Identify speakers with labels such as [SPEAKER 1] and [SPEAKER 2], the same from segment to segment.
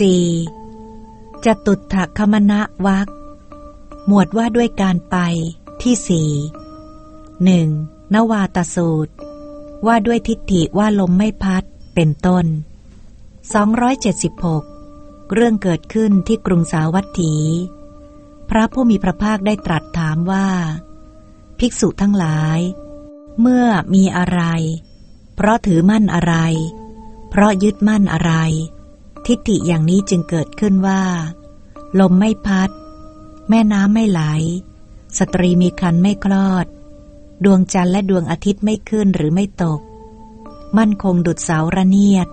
[SPEAKER 1] 4. จตุถคมณะวักหมวดว่าด้วยการไปที่สี่หนึ่งนวาตสูตร ว่าด้วยทิฏฐิว่าลมไม่พัดเป็นต้น 276 เรื่องเกิดขึ้นที่กรุงสาวัตถี พระผู้มีพระภาคได้ตรัสถามว่า ภิกษุทั้งหลาย เมื่อมีอะไร เพราะถือมั่นอะไร เพราะยึดมั่นอะไร ทิฏฐิอย่างนี้จึงเกิดขึ้นว่า ลมไม่พัด แม่น้ำไม่ไหล สตรีมีคันไม่คลอด ดวงจันทร์และดวงอาทิตย์ไม่ขึ้นหรือไม่ตก มั่นคงดุดเสาระเนียด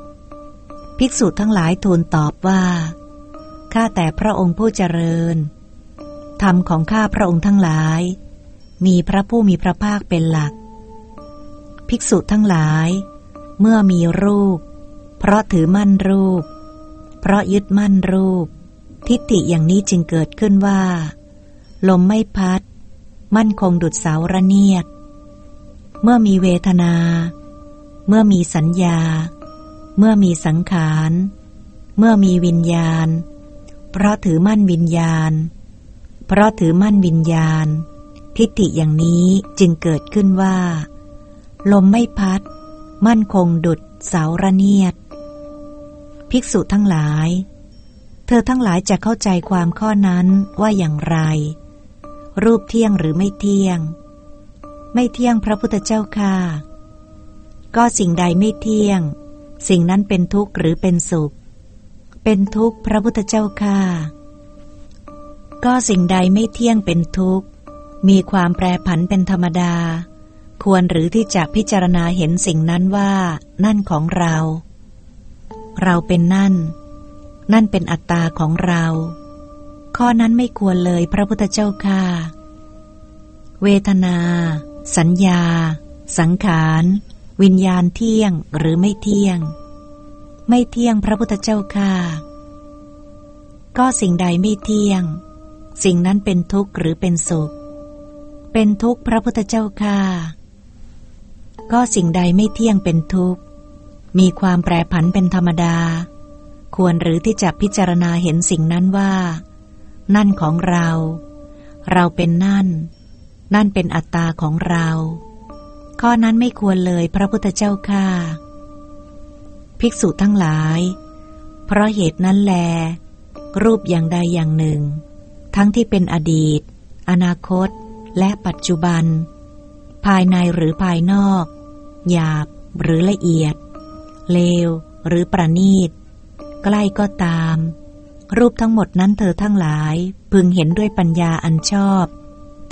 [SPEAKER 1] ภิกษุทั้งหลายทูลตอบว่า ข้าแต่พระองค์ผู้เจริญ ธรรมของข้าพระองค์ทั้งหลาย มีพระผู้มีพระภาคเป็นหลัก ภิกษุทั้งหลาย เมื่อมีรูป เพราะถือมั่นรูป เพราะยึดมั่นรูป ทิฏฐิอย่างนี้จึงเกิดขึ้นว่า ลมไม่พัด มั่นคงดุดเสาระเนียด เมื่อมีเวทนา เมื่อมีสัญญา เมื่อมีสังขาร เมื่อมีวิญญาณ เพราะถือมั่นวิญญาณ เพราะถือมั่นวิญญาณ ทิฏฐิอย่างนี้จึงเกิดขึ้นว่า ลมไม่พัด มั่นคงดุดเสาระเนียด ภิกษุทั้งหลาย เธอทั้งหลายจะเข้าใจความข้อนั้นว่าอย่างไร รูปเที่ยงหรือไม่เที่ยง ไม่เที่ยงพระพุทธเจ้าค่ะ ก็สิ่งใดไม่เที่ยง สิ่งนั้นเป็นทุกข์หรือเป็นสุข เป็นทุกข์พระพุทธเจ้าค่ะ ก็สิ่งใดไม่เที่ยงเป็นทุกข์ มีความแปรผันเป็นธรรมดา ควรหรือที่จะพิจารณาเห็นสิ่งนั้นว่า นั่นของเรา เราเป็นนั่น นั่นเป็นอัตตาของเรา ข้อนั้นไม่ควรเลยพระพุทธเจ้าค่ะ เวทนา สัญญา สังขาร วิญญาณเที่ยงหรือไม่เที่ยง ไม่เที่ยงพระพุทธเจ้าค่ะ ก็สิ่งใดไม่เที่ยง สิ่งนั้นเป็นทุกข์หรือเป็นสุข เป็นทุกข์พระพุทธเจ้าค่ะก็สิ่งใดไม่เที่ยงเป็นทุกข์ มีความแปรผันเป็นธรรมดา ควรหรือที่จะพิจารณาเห็นสิ่งนั้นว่า นั่นของเรา เราเป็นนั่น นั่นเป็นอัตตาของเรา ข้อนั้นไม่ควรเลยพระพุทธเจ้าค่ะภิกษุทั้งหลาย เพราะเหตุนั้นแล รูปอย่างใดอย่างหนึ่ง ทั้งที่เป็นอดีต อนาคต และปัจจุบัน ภายในหรือภายนอก หยาบหรือละเอียด เลว หรือประณีต ใกล้ก็ตาม รูปทั้งหมดนั้นเธอทั้งหลาย พึงเห็นด้วยปัญญาอันชอบ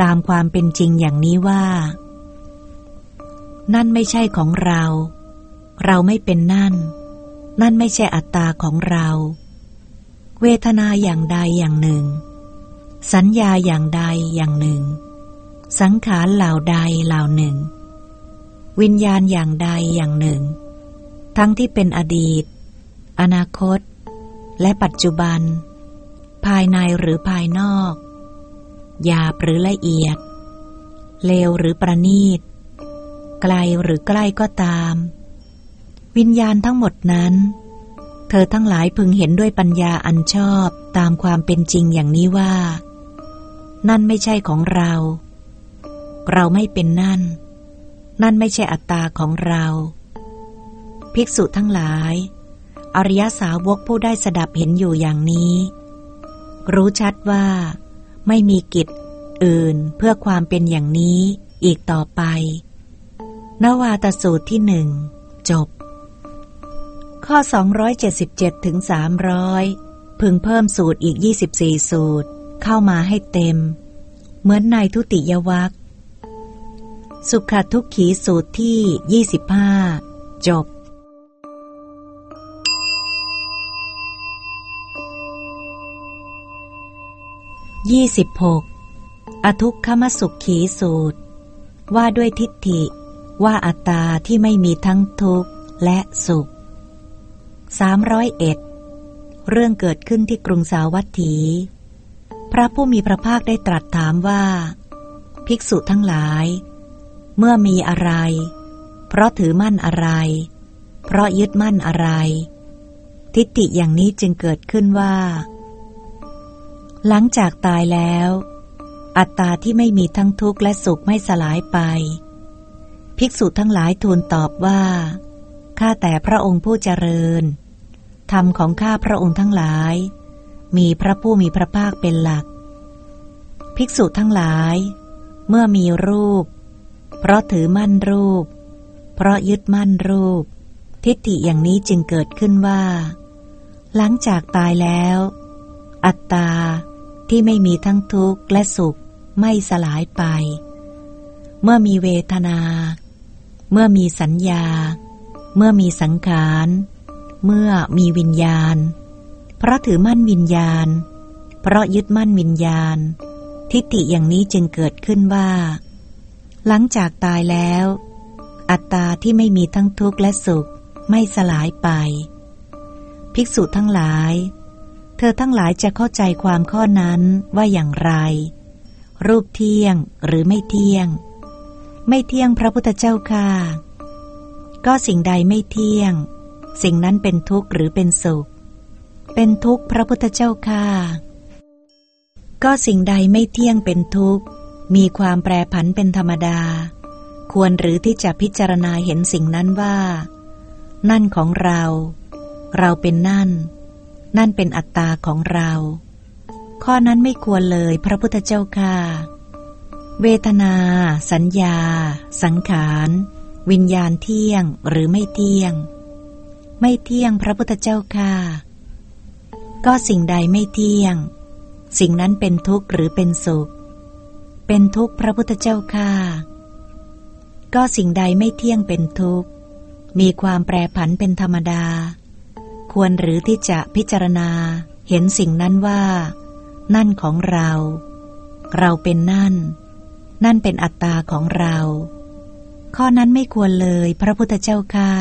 [SPEAKER 1] ตามความเป็นจริงอย่างนี้ว่า นั่นไม่ใช่ของเรา เราไม่เป็นนั่น นั่นไม่ใช่อัตตาของเรา เวทนาอย่างใดอย่างหนึ่ง สัญญาอย่างใดอย่างหนึ่ง สังขารเหล่าใดเหล่าหนึ่งวิญญาณอย่างใดอย่างหนึ่ง ทั้งที่เป็นอดีต อนาคต และปัจจุบัน ภายในหรือภายนอก หยาบหรือละเอียด เลวหรือประณีต ไกลหรือใกล้ก็ตาม วิญญาณทั้งหมดนั้น เธอทั้งหลายพึงเห็นด้วยปัญญาอันชอบตามความเป็นจริงอย่างนี้ว่า นั่นไม่ใช่ของเรา เราไม่เป็นนั่น นั่นไม่ใช่อัตตาของเรา ภิกษุทั้งหลาย อริยสาวกผู้ได้สดับเห็นอยู่อย่างนี้ รู้ชัดว่า ไม่มีกิจอื่นเพื่อความเป็นอย่างนี้อีกต่อไป นวาตสูตรที่หนึ่งจบ ข้อ 277ถึง300 พึงเพิ่มสูตรอีก 24 สูตรเข้ามาให้เต็ม เหมือนในทุติยวัคสุขทุกขีสูตรที่ 25 จบ 26. อทุกขมสุขขีสูตร ว่าด้วยทิฏฐิ ว่าอัตตาที่ไม่มีทั้งทุกข์และสุข 301 เรื่องเกิดขึ้นที่กรุงสาวัตถี พระผู้มีพระภาคได้ตรัสถามว่า ภิกษุทั้งหลาย เมื่อมีอะไร เพราะถือมั่นอะไร เพราะยึดมั่นอะไรททิฏฐิอย่างนี้จึงเกิดขึ้นว่า หลังจากตายแล้ว อัตตาที่ไม่มีทั้งทุกข์และสุขไม่สลายไป ภิกษุทั้งหลายทูลตอบว่า ข้าแต่พระองค์ผู้เจริญ ธรรมของข้าพระองค์ทั้งหลาย มีพระผู้มีพระภาคเป็นหลัก ภิกษุทั้งหลาย เมื่อมีรูป เพราะถือมั่นรูป เพราะยึดมั่นรูป ทิฏฐิอย่างนี้จึงเกิดขึ้นว่า หลังจากตายแล้วอัตตา ที่ไม่มีทั้งทุกข์และสุขไม่สลายไป เมื่อมีเวทนา เมื่อมีสัญญา เมื่อมีสังขาร เมื่อมีวิญญาณ เพราะถือมั่นวิญญาณ เพราะยึดมั่นวิญญาณ ทิฏฐิอย่างนี้จึงเกิดขึ้นว่า หลังจากตายแล้ว อัตตาที่ไม่มีทั้งทุกข์และสุขไม่สลายไป ภิกษุทั้งหลาย เธอทั้งหลายจะเข้าใจความข้อนั้นว่าอย่างไร รูปเที่ยงหรือไม่เที่ยง ไม่เที่ยงพระพุทธเจ้าค่ะก็สิ่งใดไม่เที่ยง สิ่งนั้นเป็นทุกข์หรือเป็นสุข เป็นทุกข์พระพุทธเจ้าค่ะก็สิ่งใดไม่เที่ยงเป็นทุกข์ มีความแปรผันเป็นธรรมดา ควรหรือที่จะพิจารณาเห็นสิ่งนั้นว่า นั่นของเรา เราเป็นนั่น นั่นเป็นอัตตาของเรา ข้อนั้นไม่ควรเลยพระพุทธเจ้าค่ะ เวทนา สัญญา สังขาร วิญญาณเที่ยงหรือไม่เที่ยง ไม่เที่ยงพระพุทธเจ้าค่ะ ก็สิ่งใดไม่เที่ยง สิ่งนั้นเป็นทุกข์หรือเป็นสุข เป็นทุกข์พระพุทธเจ้าค่ะ ก็สิ่งใดไม่เที่ยงเป็นทุกข์ มีความแปรผันเป็นธรรมดา ควรหรือที่จะพิจารณา เห็นสิ่งนั้นว่า นั่นของเรา เราเป็นนั่น นั่นเป็นอัตตาของเรา ข้อนั้นไม่ควรเลยพระพุทธเจ้าค่ะ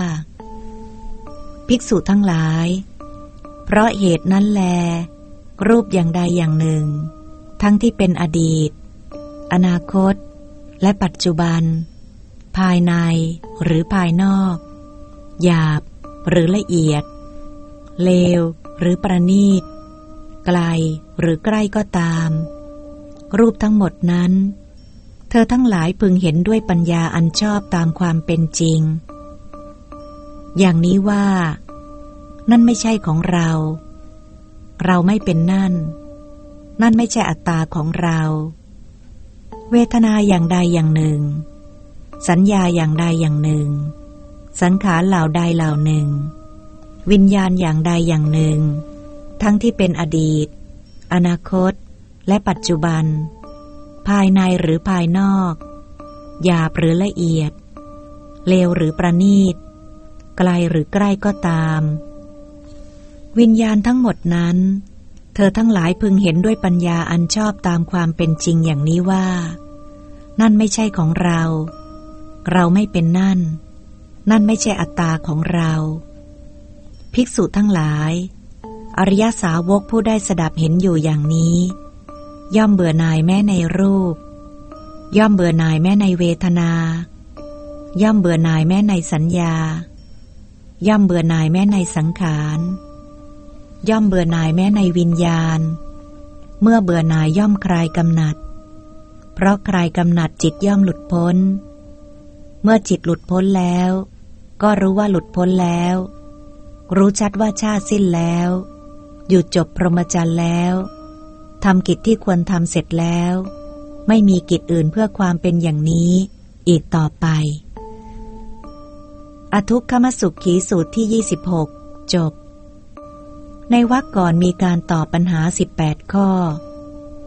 [SPEAKER 1] ภิกษุทั้งหลาย เพราะเหตุนั้นแล รูปอย่างใดอย่างหนึ่ง ทั้งที่เป็นอดีต อนาคต และปัจจุบัน ภายในหรือภายนอก หยาบหรือละเอียด เลว หรือประณีต ไกลหรือใกล้ก็ตาม รูปทั้งหมดนั้น เธอทั้งหลายพึงเห็นด้วยปัญญาอันชอบตามความเป็นจริง อย่างนี้ว่า นั่นไม่ใช่ของเรา เราไม่เป็นนั่น นั่นไม่ใช่อัตตาของเรา เวทนาอย่างใดอย่างหนึ่ง สัญญาอย่างใดอย่างหนึ่ง สังขารเหล่าใดเหล่าหนึ่ง วิญญาณอย่างใดอย่างหนึ่ง ทั้งที่เป็นอดีต อนาคต และปัจจุบัน ภายในหรือภายนอกหยาบหรือละเอียด เลวหรือประณีต ไกลหรือใกล้ก็ตาม วิญญาณทั้งหมดนั้น เธอทั้งหลายพึงเห็นด้วยปัญญาอันชอบตามความเป็นจริงอย่างนี้ว่า นั่นไม่ใช่ของเรา เราไม่เป็นนั่น นั่นไม่ใช่อัตตาของเรา ภิกษุทั้งหลาย อริยสาวกผู้ได้สดับเห็นอยู่อย่างนี้ ย่อมเบื่อหน่ายแม้ในรูป ย่อมเบื่อหน่ายแม้ในเวทนา ย่อมเบื่อหน่ายแม้ในสัญญา ย่อมเบื่อหน่ายแม้ในสังขาร ย่อมเบื่อหน่ายแม้ในวิญญาณ เมื่อเบื่อหน่ายย่อมคลายกำหนัด เพราะคลายกำหนัดจิตย่อมหลุดพ้น เมื่อจิตหลุดพ้นแล้ว ก็รู้ว่าหลุดพ้นแล้ว รู้ชัดว่าชาติสิ้นแล้ว หยุดจบพรหมจรรย์แล้วทำกิจที่ควรทำเสร็จแล้ว ไม่มีกิจอื่นเพื่อความเป็นอย่างนี้อีกต่อไป อทุกขมสุขขีสูตรที่ 26 จบ ในวรรคก่อนมีการตอบปัญหา 18 ข้อ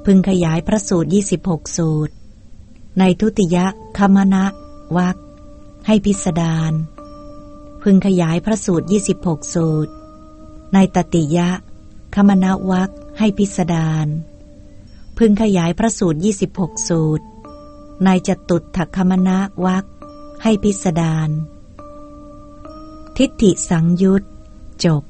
[SPEAKER 1] พึงขยายพระสูตร 26 สูตร ในทุติยคมณะวรรคให้พิสดาร พึงขยายพระสูตร 26 สูตร ในตติยะ คมณะวรรคให้พิสดารพึงขยายพระสูตร 26 สูตร ในจตุถคมณะวรรคให้พิสดารทิฏฐิสังยุตจบ